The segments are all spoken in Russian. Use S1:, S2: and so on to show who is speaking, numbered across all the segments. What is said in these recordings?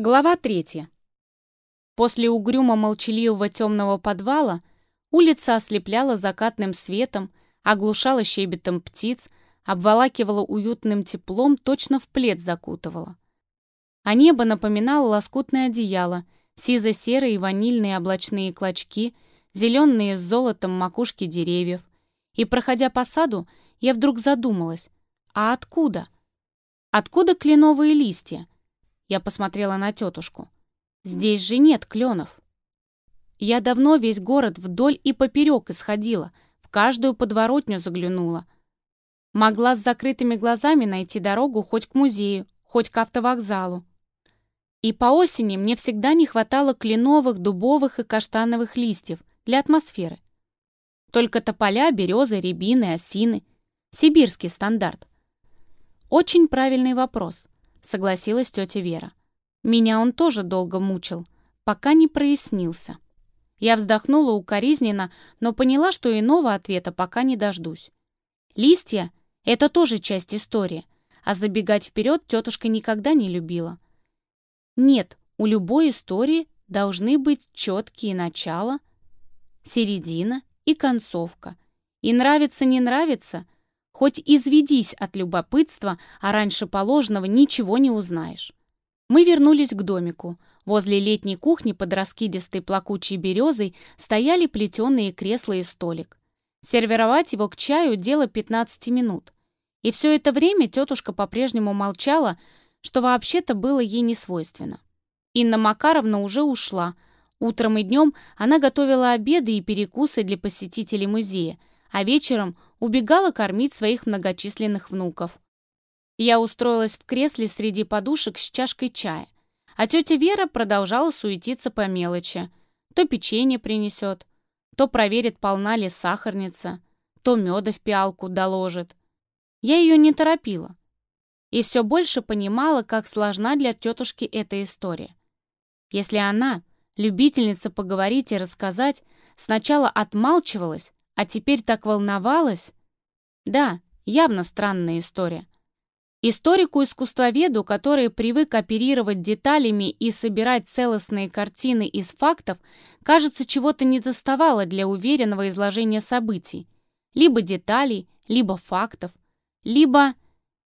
S1: Глава 3. После угрюмо молчаливого темного подвала улица ослепляла закатным светом, оглушала щебетом птиц, обволакивала уютным теплом, точно в плед закутывала. А небо напоминало лоскутное одеяло, сизо-серые ванильные облачные клочки, зеленые с золотом макушки деревьев. И, проходя по саду, я вдруг задумалась, а откуда? Откуда кленовые листья? Я посмотрела на тетушку. «Здесь же нет кленов». Я давно весь город вдоль и поперек исходила, в каждую подворотню заглянула. Могла с закрытыми глазами найти дорогу хоть к музею, хоть к автовокзалу. И по осени мне всегда не хватало кленовых, дубовых и каштановых листьев для атмосферы. Только тополя, березы, рябины, осины. Сибирский стандарт. Очень правильный вопрос —— согласилась тетя Вера. Меня он тоже долго мучил, пока не прояснился. Я вздохнула укоризненно, но поняла, что иного ответа пока не дождусь. Листья — это тоже часть истории, а забегать вперед тетушка никогда не любила. Нет, у любой истории должны быть четкие начала, середина и концовка. И нравится, не нравится — Хоть изведись от любопытства, а раньше положенного ничего не узнаешь. Мы вернулись к домику. Возле летней кухни под раскидистой плакучей березой стояли плетеные кресла и столик. Сервировать его к чаю – дело 15 минут. И все это время тетушка по-прежнему молчала, что вообще-то было ей не свойственно. Инна Макаровна уже ушла. Утром и днем она готовила обеды и перекусы для посетителей музея, а вечером – убегала кормить своих многочисленных внуков. Я устроилась в кресле среди подушек с чашкой чая, а тетя Вера продолжала суетиться по мелочи. То печенье принесет, то проверит, полна ли сахарница, то меда в пиалку доложит. Я ее не торопила. И все больше понимала, как сложна для тетушки эта история. Если она, любительница поговорить и рассказать, сначала отмалчивалась, а теперь так волновалась. Да, явно странная история. Историку-искусствоведу, который привык оперировать деталями и собирать целостные картины из фактов, кажется, чего-то недоставало для уверенного изложения событий. Либо деталей, либо фактов, либо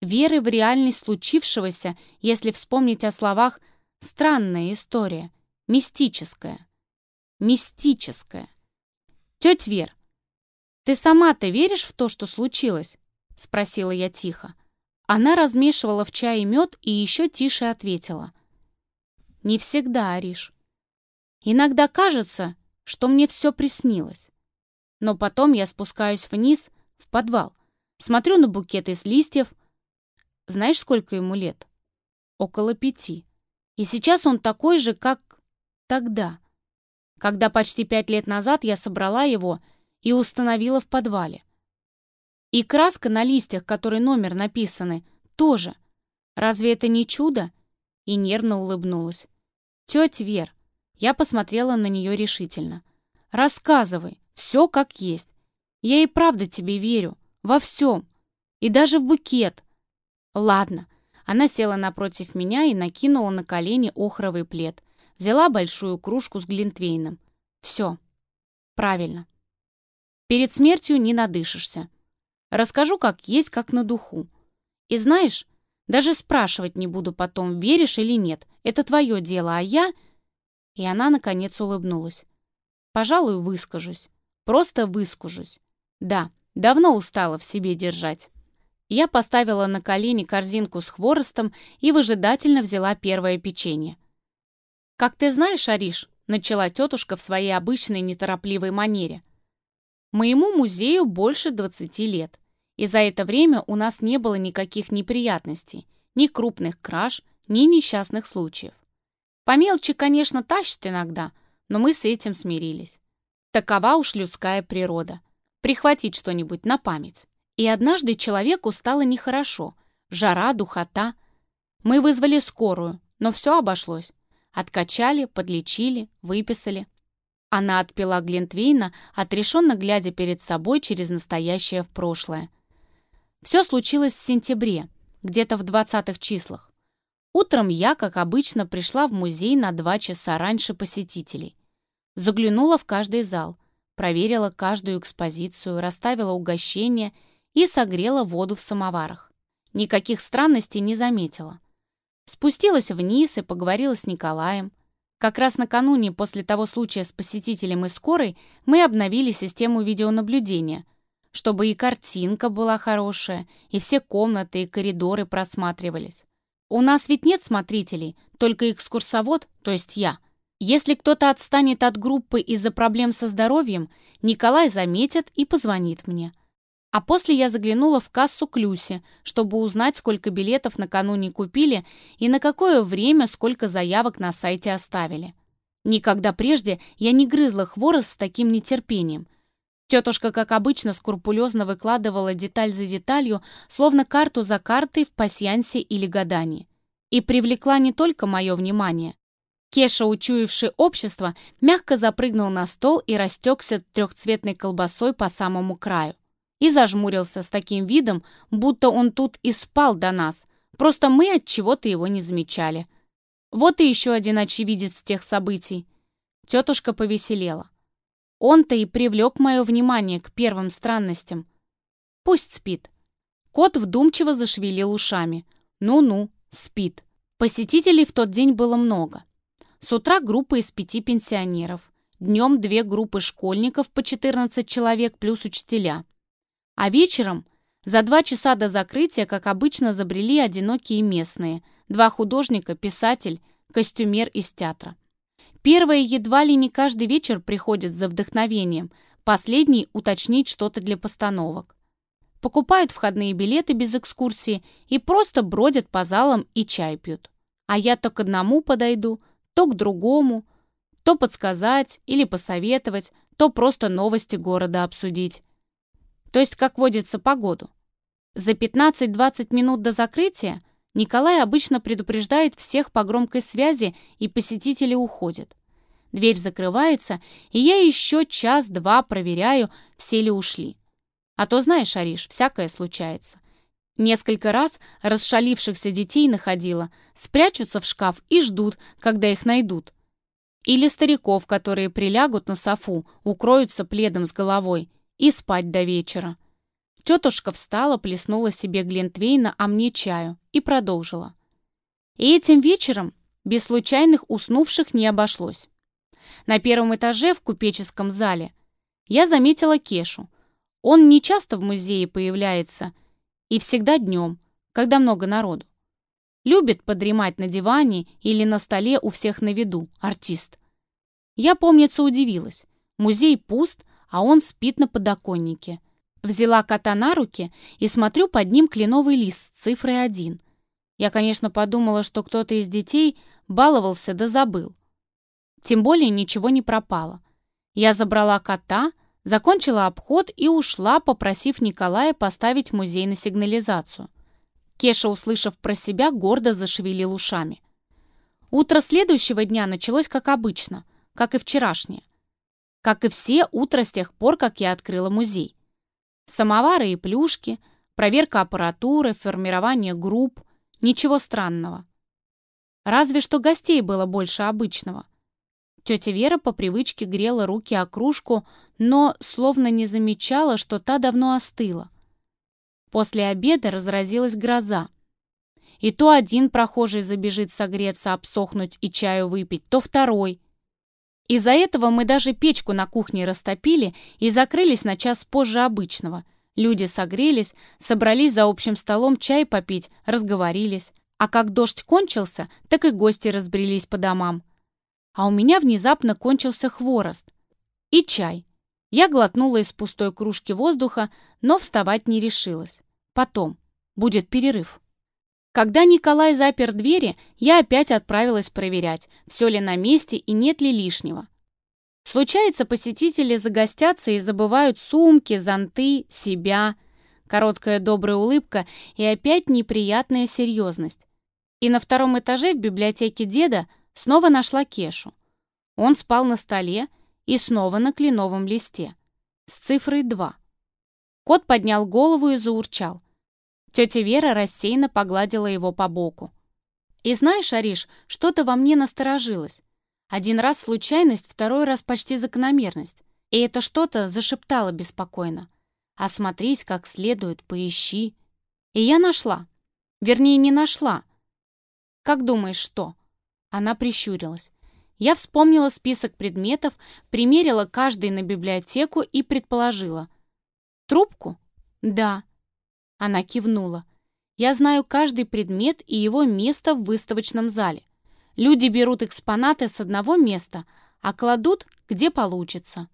S1: веры в реальность случившегося, если вспомнить о словах «странная история», «мистическая». «Мистическая». Тетя Вер, «Ты сама-то веришь в то, что случилось?» — спросила я тихо. Она размешивала в чае мед и еще тише ответила. «Не всегда, Ариш. Иногда кажется, что мне все приснилось. Но потом я спускаюсь вниз, в подвал, смотрю на букет из листьев. Знаешь, сколько ему лет? Около пяти. И сейчас он такой же, как тогда. Когда почти пять лет назад я собрала его — и установила в подвале. И краска на листьях, которой номер написаны, тоже. Разве это не чудо?» И нервно улыбнулась. «Тетя Вер», я посмотрела на нее решительно. «Рассказывай, все как есть. Я и правда тебе верю, во всем, и даже в букет». «Ладно». Она села напротив меня и накинула на колени охровый плед. Взяла большую кружку с глинтвейном. «Все. Правильно. Перед смертью не надышишься. Расскажу, как есть, как на духу. И знаешь, даже спрашивать не буду потом, веришь или нет. Это твое дело, а я...» И она, наконец, улыбнулась. «Пожалуй, выскажусь. Просто выскажусь. Да, давно устала в себе держать». Я поставила на колени корзинку с хворостом и выжидательно взяла первое печенье. «Как ты знаешь, Ариш», — начала тетушка в своей обычной неторопливой манере — Моему музею больше 20 лет, и за это время у нас не было никаких неприятностей, ни крупных краж, ни несчастных случаев. По мелочи, конечно, тащат иногда, но мы с этим смирились. Такова уж людская природа. Прихватить что-нибудь на память. И однажды человеку стало нехорошо. Жара, духота. Мы вызвали скорую, но все обошлось. Откачали, подлечили, выписали. Она отпила Глинтвейна, отрешенно глядя перед собой через настоящее в прошлое. Все случилось в сентябре, где-то в двадцатых числах. Утром я, как обычно, пришла в музей на два часа раньше посетителей. Заглянула в каждый зал, проверила каждую экспозицию, расставила угощения и согрела воду в самоварах. Никаких странностей не заметила. Спустилась вниз и поговорила с Николаем. Как раз накануне после того случая с посетителем и скорой мы обновили систему видеонаблюдения, чтобы и картинка была хорошая, и все комнаты и коридоры просматривались. У нас ведь нет смотрителей, только экскурсовод, то есть я. Если кто-то отстанет от группы из-за проблем со здоровьем, Николай заметит и позвонит мне. А после я заглянула в кассу к Люсе, чтобы узнать, сколько билетов накануне купили и на какое время сколько заявок на сайте оставили. Никогда прежде я не грызла хворост с таким нетерпением. Тетушка, как обычно, скрупулезно выкладывала деталь за деталью, словно карту за картой в пасьянсе или гадании. И привлекла не только мое внимание. Кеша, учуявший общество, мягко запрыгнул на стол и растекся трехцветной колбасой по самому краю и зажмурился с таким видом, будто он тут и спал до нас. Просто мы от чего-то его не замечали. Вот и еще один очевидец тех событий. Тетушка повеселела. Он-то и привлек мое внимание к первым странностям. Пусть спит. Кот вдумчиво зашевелил ушами. Ну-ну, спит. Посетителей в тот день было много. С утра группа из пяти пенсионеров. Днем две группы школьников по 14 человек плюс учителя. А вечером, за два часа до закрытия, как обычно, забрели одинокие местные, два художника, писатель, костюмер из театра. Первые едва ли не каждый вечер приходят за вдохновением, последний – уточнить что-то для постановок. Покупают входные билеты без экскурсии и просто бродят по залам и чай пьют. А я то к одному подойду, то к другому, то подсказать или посоветовать, то просто новости города обсудить то есть, как водится, погоду. За 15-20 минут до закрытия Николай обычно предупреждает всех по громкой связи, и посетители уходят. Дверь закрывается, и я еще час-два проверяю, все ли ушли. А то, знаешь, Ариш, всякое случается. Несколько раз расшалившихся детей находила, спрячутся в шкаф и ждут, когда их найдут. Или стариков, которые прилягут на софу, укроются пледом с головой – и спать до вечера». Тетушка встала, плеснула себе Глинтвейна, а мне чаю, и продолжила. И этим вечером без случайных уснувших не обошлось. На первом этаже в купеческом зале я заметила Кешу. Он не часто в музее появляется и всегда днем, когда много народу. Любит подремать на диване или на столе у всех на виду, артист. Я, помнится, удивилась. Музей пуст, а он спит на подоконнике. Взяла кота на руки и смотрю под ним кленовый лист с цифрой один. Я, конечно, подумала, что кто-то из детей баловался да забыл. Тем более ничего не пропало. Я забрала кота, закончила обход и ушла, попросив Николая поставить музей на сигнализацию. Кеша, услышав про себя, гордо зашевелил ушами. Утро следующего дня началось как обычно, как и вчерашнее как и все утро с тех пор, как я открыла музей. Самовары и плюшки, проверка аппаратуры, формирование групп, ничего странного. Разве что гостей было больше обычного. Тетя Вера по привычке грела руки о кружку, но словно не замечала, что та давно остыла. После обеда разразилась гроза. И то один прохожий забежит согреться, обсохнуть и чаю выпить, то второй — из-за этого мы даже печку на кухне растопили и закрылись на час позже обычного. Люди согрелись, собрались за общим столом чай попить, разговорились. А как дождь кончился, так и гости разбрелись по домам. А у меня внезапно кончился хворост. И чай. Я глотнула из пустой кружки воздуха, но вставать не решилась. Потом. Будет перерыв. Когда Николай запер двери, я опять отправилась проверять, все ли на месте и нет ли лишнего. Случается, посетители загостятся и забывают сумки, зонты, себя. Короткая добрая улыбка и опять неприятная серьезность. И на втором этаже в библиотеке деда снова нашла Кешу. Он спал на столе и снова на кленовом листе. С цифрой 2. Кот поднял голову и заурчал – Тетя Вера рассеянно погладила его по боку. «И знаешь, Ариш, что-то во мне насторожилось. Один раз случайность, второй раз почти закономерность. И это что-то зашептало беспокойно. Осмотрись как следует, поищи. И я нашла. Вернее, не нашла. Как думаешь, что?» Она прищурилась. Я вспомнила список предметов, примерила каждый на библиотеку и предположила. «Трубку?» «Да». Она кивнула. «Я знаю каждый предмет и его место в выставочном зале. Люди берут экспонаты с одного места, а кладут, где получится.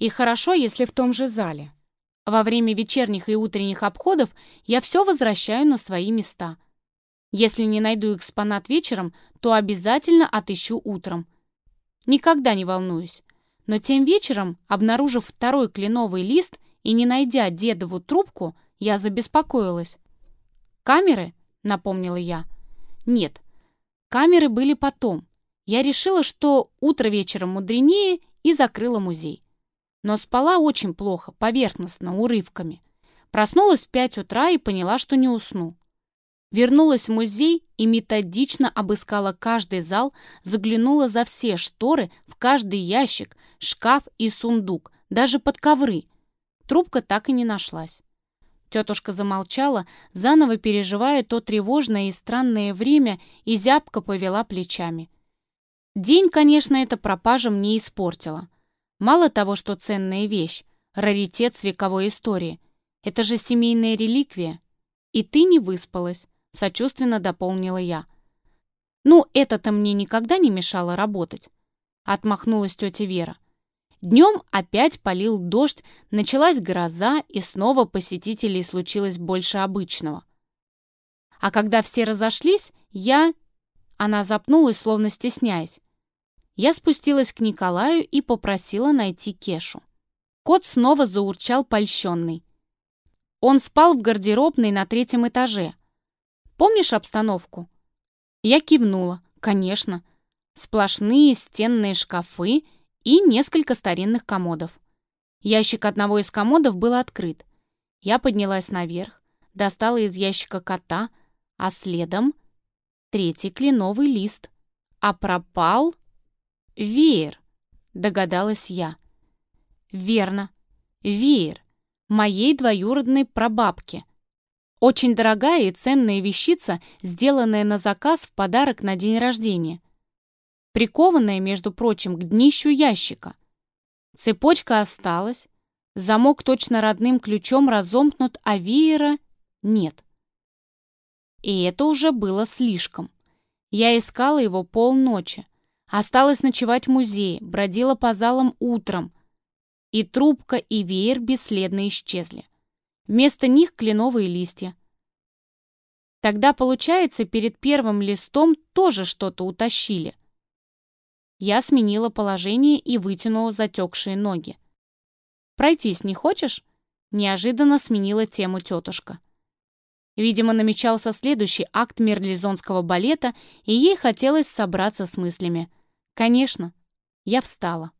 S1: И хорошо, если в том же зале. Во время вечерних и утренних обходов я все возвращаю на свои места. Если не найду экспонат вечером, то обязательно отыщу утром. Никогда не волнуюсь. Но тем вечером, обнаружив второй кленовый лист и не найдя дедову трубку, я забеспокоилась. «Камеры?» — напомнила я. «Нет, камеры были потом. Я решила, что утро вечером мудренее и закрыла музей. Но спала очень плохо, поверхностно, урывками. Проснулась в пять утра и поняла, что не усну. Вернулась в музей и методично обыскала каждый зал, заглянула за все шторы, в каждый ящик, шкаф и сундук, даже под ковры. Трубка так и не нашлась. Тетушка замолчала, заново переживая то тревожное и странное время, и зябко повела плечами. День, конечно, эта пропажа мне испортила. Мало того, что ценная вещь, раритет с вековой истории. Это же семейная реликвия. И ты не выспалась, сочувственно дополнила я. Ну, это-то мне никогда не мешало работать. Отмахнулась тетя Вера. Днем опять полил дождь, началась гроза, и снова посетителей случилось больше обычного. А когда все разошлись, я... Она запнулась, словно стесняясь. Я спустилась к Николаю и попросила найти Кешу. Кот снова заурчал польщенный. Он спал в гардеробной на третьем этаже. Помнишь обстановку? Я кивнула. Конечно. Сплошные стенные шкафы, и несколько старинных комодов. Ящик одного из комодов был открыт. Я поднялась наверх, достала из ящика кота, а следом третий кленовый лист. А пропал веер, догадалась я. Верно, веер моей двоюродной прабабки. Очень дорогая и ценная вещица, сделанная на заказ в подарок на день рождения прикованная, между прочим, к днищу ящика. Цепочка осталась, замок точно родным ключом разомкнут, а веера нет. И это уже было слишком. Я искала его полночи. Осталось ночевать в музее, бродила по залам утром. И трубка, и веер бесследно исчезли. Вместо них кленовые листья. Тогда, получается, перед первым листом тоже что-то утащили. Я сменила положение и вытянула затекшие ноги. «Пройтись не хочешь?» Неожиданно сменила тему тетушка. Видимо, намечался следующий акт мерлизонского балета, и ей хотелось собраться с мыслями. «Конечно». Я встала.